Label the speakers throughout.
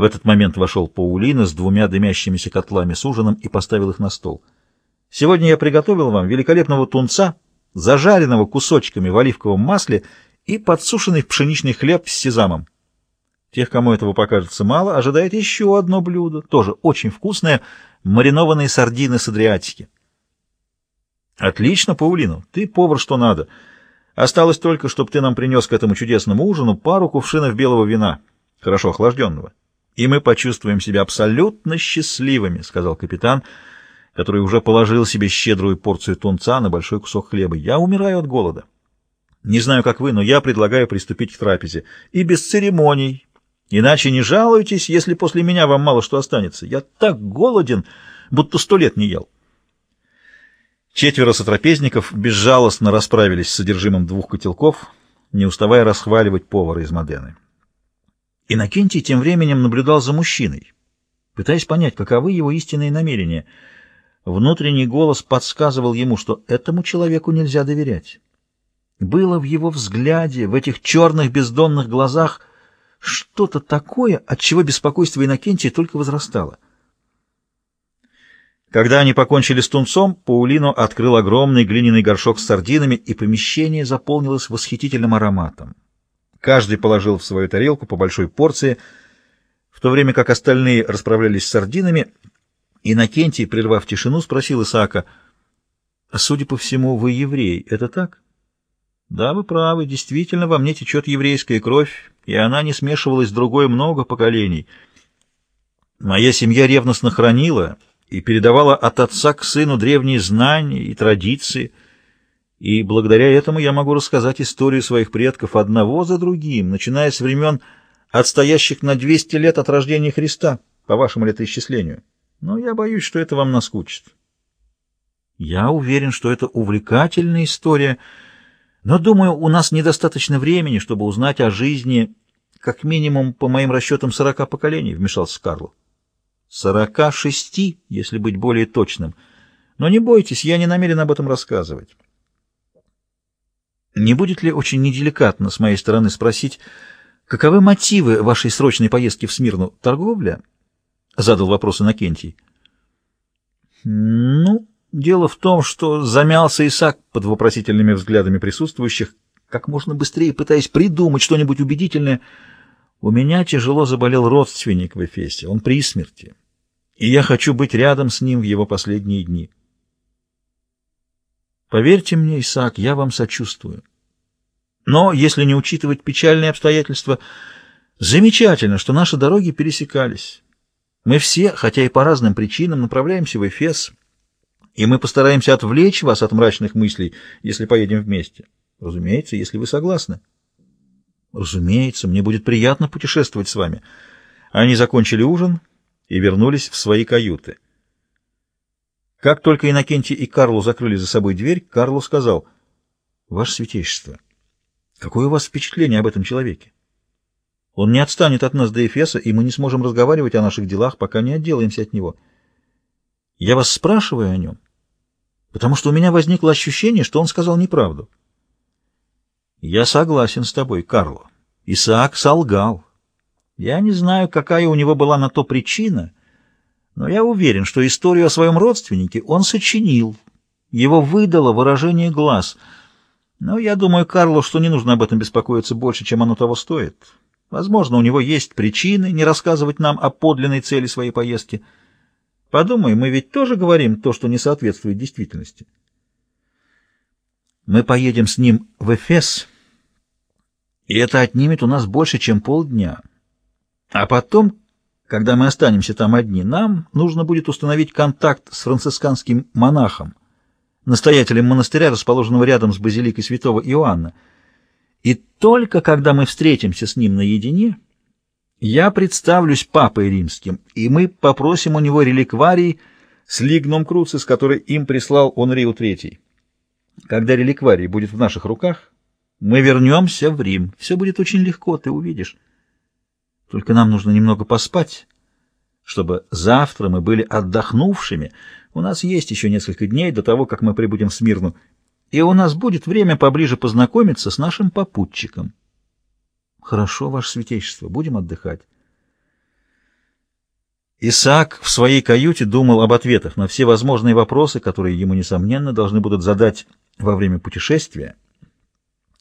Speaker 1: В этот момент вошел Паулина с двумя дымящимися котлами с ужином и поставил их на стол. «Сегодня я приготовил вам великолепного тунца, зажаренного кусочками в оливковом масле и подсушенный в пшеничный хлеб с сезамом. Тех, кому этого покажется мало, ожидает еще одно блюдо, тоже очень вкусное, маринованные сардины с Адриатики. Отлично, Паулину, ты повар что надо. Осталось только, чтобы ты нам принес к этому чудесному ужину пару кувшинов белого вина, хорошо охлажденного. И мы почувствуем себя абсолютно счастливыми, — сказал капитан, который уже положил себе щедрую порцию тунца на большой кусок хлеба. Я умираю от голода. Не знаю, как вы, но я предлагаю приступить к трапезе. И без церемоний, Иначе не жалуйтесь, если после меня вам мало что останется. Я так голоден, будто сто лет не ел. Четверо сотрапезников безжалостно расправились с содержимым двух котелков, не уставая расхваливать повара из Модены. Иннокентий тем временем наблюдал за мужчиной, пытаясь понять, каковы его истинные намерения. Внутренний голос подсказывал ему, что этому человеку нельзя доверять. Было в его взгляде, в этих черных бездонных глазах — что-то такое, от чего беспокойство Иннокентия только возрастало. Когда они покончили с тунцом, Паулино открыл огромный глиняный горшок с сардинами, и помещение заполнилось восхитительным ароматом. Каждый положил в свою тарелку по большой порции, в то время как остальные расправлялись с сардинами, Иннокентий, прервав тишину, спросил Исаака, «Судя по всему, вы еврей, это так?» «Да, вы правы, действительно, во мне течет еврейская кровь, и она не смешивалась с другой много поколений. Моя семья ревностно хранила и передавала от отца к сыну древние знания и традиции, и благодаря этому я могу рассказать историю своих предков одного за другим, начиная с времен отстоящих на 200 лет от рождения Христа, по вашему летоисчислению. Но я боюсь, что это вам наскучит. Я уверен, что это увлекательная история — но, думаю, у нас недостаточно времени, чтобы узнать о жизни, как минимум, по моим расчетам, сорока поколений, — вмешался Карло. Сорока шести, если быть более точным. Но не бойтесь, я не намерен об этом рассказывать. Не будет ли очень неделикатно с моей стороны спросить, каковы мотивы вашей срочной поездки в Смирну? Торговля? — задал вопрос Иннокентий. — Ну, Дело в том, что замялся Исаак под вопросительными взглядами присутствующих, как можно быстрее пытаясь придумать что-нибудь убедительное. У меня тяжело заболел родственник в Эфесе, он при смерти, и я хочу быть рядом с ним в его последние дни. Поверьте мне, Исаак, я вам сочувствую. Но, если не учитывать печальные обстоятельства, замечательно, что наши дороги пересекались. Мы все, хотя и по разным причинам, направляемся в Эфес, и мы постараемся отвлечь вас от мрачных мыслей, если поедем вместе. Разумеется, если вы согласны. Разумеется, мне будет приятно путешествовать с вами. Они закончили ужин и вернулись в свои каюты. Как только Иннокентий и Карлу закрыли за собой дверь, Карлу сказал, «Ваше святейшество, какое у вас впечатление об этом человеке? Он не отстанет от нас до Эфеса, и мы не сможем разговаривать о наших делах, пока не отделаемся от него». Я вас спрашиваю о нем, потому что у меня возникло ощущение, что он сказал неправду. Я согласен с тобой, Карло. Исаак солгал. Я не знаю, какая у него была на то причина, но я уверен, что историю о своем родственнике он сочинил. Его выдало выражение глаз. Но я думаю, Карло, что не нужно об этом беспокоиться больше, чем оно того стоит. Возможно, у него есть причины не рассказывать нам о подлинной цели своей поездки — Подумай, мы ведь тоже говорим то, что не соответствует действительности. Мы поедем с ним в Эфес, и это отнимет у нас больше, чем полдня. А потом, когда мы останемся там одни, нам нужно будет установить контакт с францисканским монахом, настоятелем монастыря, расположенного рядом с базиликой святого Иоанна. И только когда мы встретимся с ним наедине... Я представлюсь папой римским, и мы попросим у него реликварий с лигном круцис, который им прислал он Риу III. Когда реликварий будет в наших руках, мы вернемся в Рим. Все будет очень легко, ты увидишь. Только нам нужно немного поспать, чтобы завтра мы были отдохнувшими. У нас есть еще несколько дней до того, как мы прибудем в Смирну, и у нас будет время поближе познакомиться с нашим попутчиком. Хорошо, ваше святейшество, будем отдыхать. Исаак в своей каюте думал об ответах на все возможные вопросы, которые ему, несомненно, должны будут задать во время путешествия,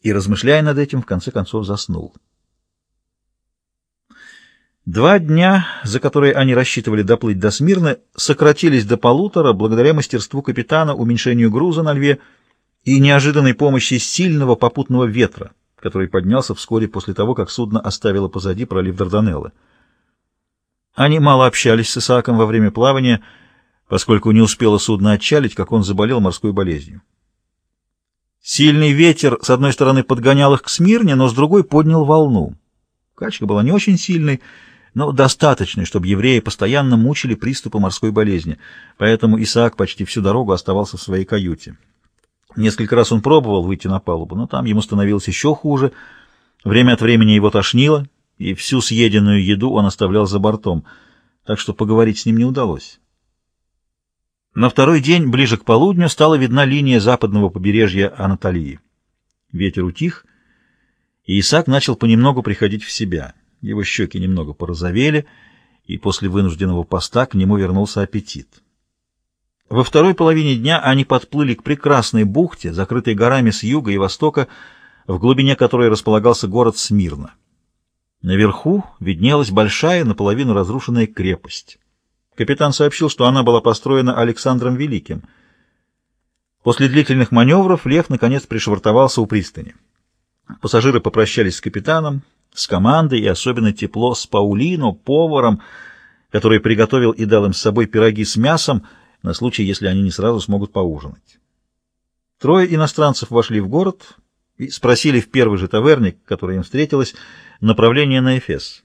Speaker 1: и, размышляя над этим, в конце концов заснул. Два дня, за которые они рассчитывали доплыть до Смирны, сократились до полутора благодаря мастерству капитана, уменьшению груза на льве и неожиданной помощи сильного попутного ветра, который поднялся вскоре после того, как судно оставило позади пролив Дарданеллы. Они мало общались с Исааком во время плавания, поскольку не успело судно отчалить, как он заболел морской болезнью. Сильный ветер, с одной стороны, подгонял их к Смирне, но с другой поднял волну. Качка была не очень сильной, но достаточной, чтобы евреи постоянно мучили приступы морской болезни, поэтому Исаак почти всю дорогу оставался в своей каюте. Несколько раз он пробовал выйти на палубу, но там ему становилось еще хуже. Время от времени его тошнило, и всю съеденную еду он оставлял за бортом, так что поговорить с ним не удалось. На второй день, ближе к полудню, стала видна линия западного побережья Анатолии. Ветер утих, и Исаак начал понемногу приходить в себя. Его щеки немного порозовели, и после вынужденного поста к нему вернулся аппетит. Во второй половине дня они подплыли к прекрасной бухте, закрытой горами с юга и востока, в глубине которой располагался город Смирна. Наверху виднелась большая, наполовину разрушенная крепость. Капитан сообщил, что она была построена Александром Великим. После длительных маневров Лев наконец пришвартовался у пристани. Пассажиры попрощались с капитаном, с командой и особенно тепло с Паулино, поваром, который приготовил и дал им с собой пироги с мясом, на случай, если они не сразу смогут поужинать. Трое иностранцев вошли в город и спросили в первый же таверне, который им встретилась, направление на Эфес.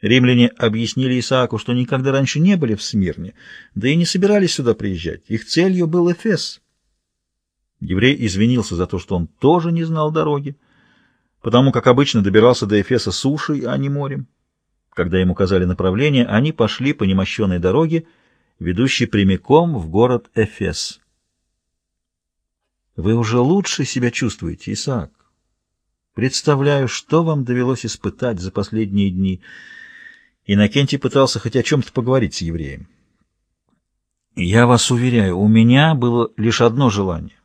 Speaker 1: Римляне объяснили Исааку, что никогда раньше не были в Смирне, да и не собирались сюда приезжать. Их целью был Эфес. Еврей извинился за то, что он тоже не знал дороги, потому как обычно добирался до Эфеса сушей, а не морем. Когда им указали направление, они пошли по немощенной дороге, ведущий прямиком в город Эфес. Вы уже лучше себя чувствуете, Исаак. Представляю, что вам довелось испытать за последние дни. Иннокентий пытался хоть о чем-то поговорить с евреем. Я вас уверяю, у меня было лишь одно желание —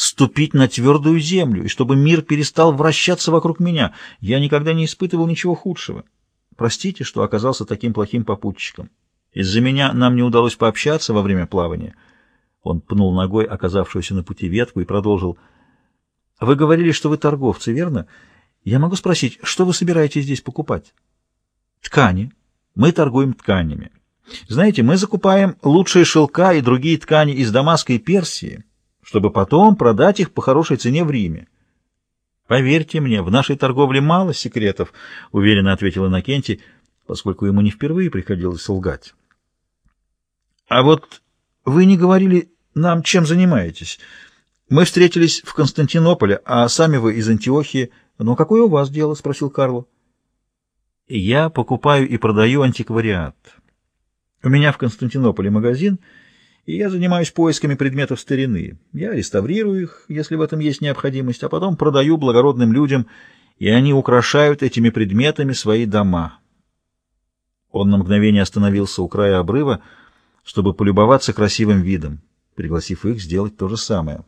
Speaker 1: ступить на твердую землю, и чтобы мир перестал вращаться вокруг меня. Я никогда не испытывал ничего худшего. Простите, что оказался таким плохим попутчиком. Из-за меня нам не удалось пообщаться во время плавания. Он пнул ногой оказавшуюся на пути ветку и продолжил. Вы говорили, что вы торговцы, верно? Я могу спросить, что вы собираетесь здесь покупать? Ткани. Мы торгуем тканями. Знаете, мы закупаем лучшие шелка и другие ткани из Дамаска и Персии, чтобы потом продать их по хорошей цене в Риме. Поверьте мне, в нашей торговле мало секретов, уверенно ответил Иннокентий, поскольку ему не впервые приходилось лгать. А вот вы не говорили нам, чем занимаетесь. Мы встретились в Константинополе, а сами вы из Антиохии. Но какое у вас дело? — спросил Карло. Я покупаю и продаю антиквариат. У меня в Константинополе магазин, и я занимаюсь поисками предметов старины. Я реставрирую их, если в этом есть необходимость, а потом продаю благородным людям, и они украшают этими предметами свои дома. Он на мгновение остановился у края обрыва, чтобы полюбоваться красивым видом, пригласив их сделать то же самое.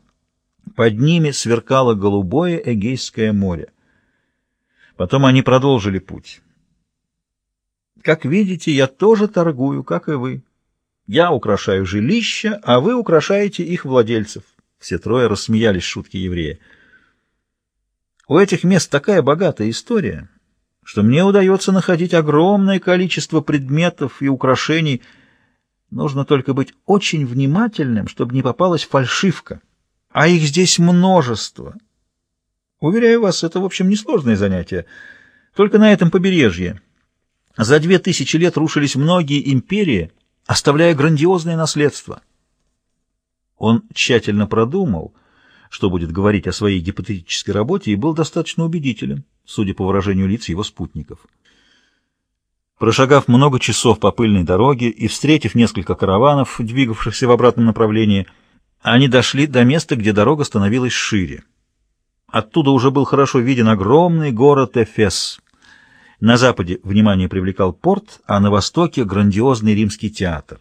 Speaker 1: Под ними сверкало голубое Эгейское море. Потом они продолжили путь. Как видите, я тоже торгую, как и вы. Я украшаю жилища, а вы украшаете их владельцев. Все трое рассмеялись шутки еврея. У этих мест такая богатая история, что мне удается находить огромное количество предметов и украшений — Нужно только быть очень внимательным, чтобы не попалась фальшивка. А их здесь множество. Уверяю вас, это, в общем, несложное занятие. Только на этом побережье. За две тысячи лет рушились многие империи, оставляя грандиозное наследство. Он тщательно продумал, что будет говорить о своей гипотетической работе, и был достаточно убедителен, судя по выражению лиц его спутников. Прошагав много часов по пыльной дороге и встретив несколько караванов, двигавшихся в обратном направлении, они дошли до места, где дорога становилась шире. Оттуда уже был хорошо виден огромный город Эфес. На западе внимание привлекал порт, а на востоке — грандиозный римский театр.